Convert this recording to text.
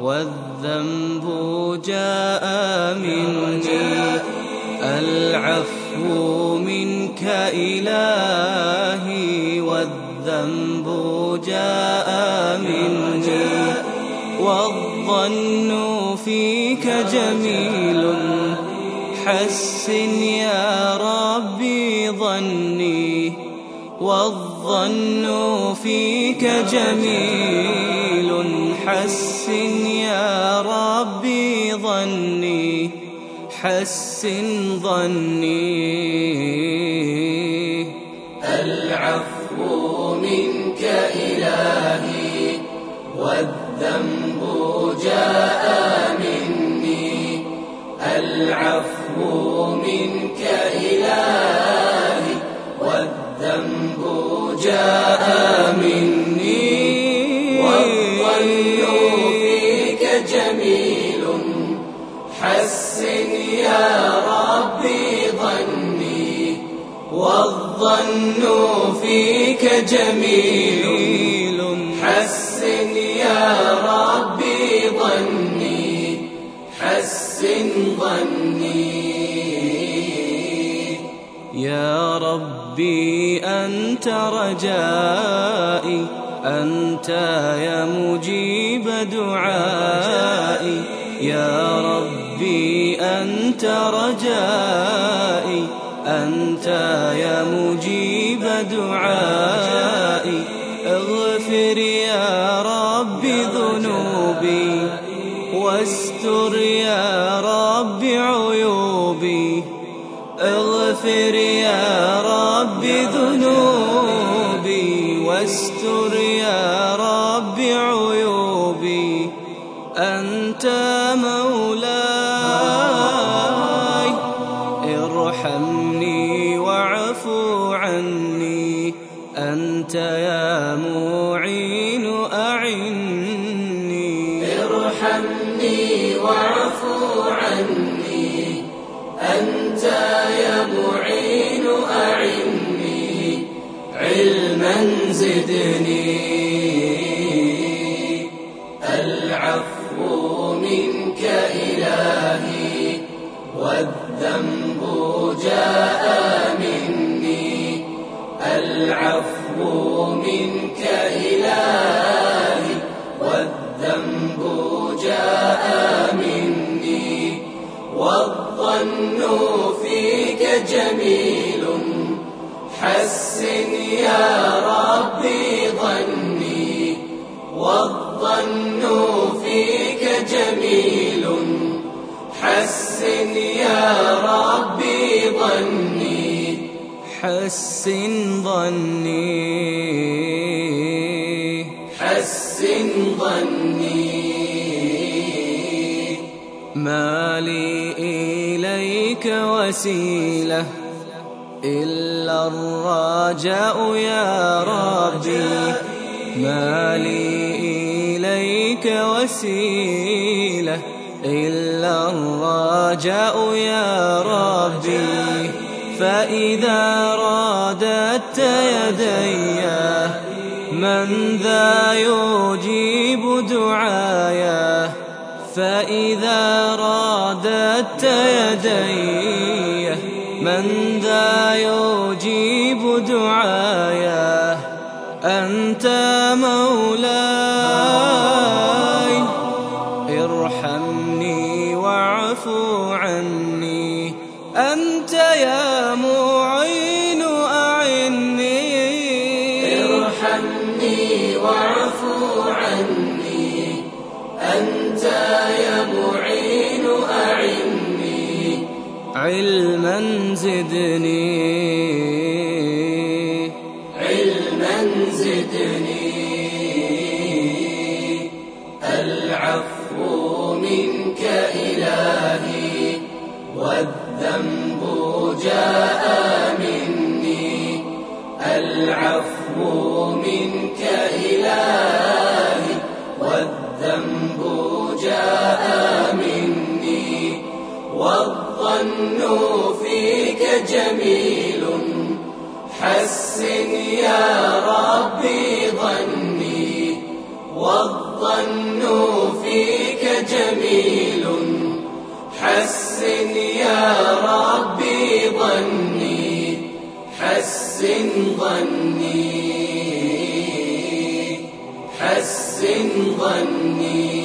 والذنب جاء مني. العفو منك إلهي والذنب جاء مني. والظن فيك جميل حسن يا ربي ظني. والظن فيك جميل حسن يا ربي ظني حسن ظني. العفو منك إلهي والذنب جاء والذنب جاء مني. والظن فيك جميل. حسن يا ربي ظني. والظن فيك جميل. حسن يا ربي ظني. حسن ظني. يا ربي أنت رجائي أنت يا مجيب دعائي. يا ربي أنت رجائي أنت يا مجيب دعائي. اغفر يا ربي ذنوبي واستر يا رب عيوبي. اغفر يا ذنوبي واستر يا رب عيوبي أنت مولاي. ارحمني واعف عني أنت يا معين أعني. ارحمني واعف عني أنت يا معين زدني العفو منك إلهي والذنب جاء مني. العفو منك إلهي والذنب جاء مني. والظن فيك جميل حسن يا ربي ظني والظن فيك جميل. حسن يا ربي ظني حسن ظني. حسن ظني. ما لي إليك وسيلة إلا الرجاء يا ربي ما لي إليك وسيلة. إلا الرجاء يا ربي فإذا رادت يدي من ذا يجيب دعايا فإذا رادت يدي من ذا يجيب دعايا أنت مولاي. ارحمني واعف عني. أنت يا معين أعني. ارحمني واعف عني. أنت يا معين علما زدني. علما زدني. العفو منك إلهي والذنب جاء مني. العفو منك إلهي والذنب جاء مني. والظن فيك جميل. حسن يا ربي ظني والظن فيك جميل. حسن يا ربي ظني حسن ظني حسن ظني.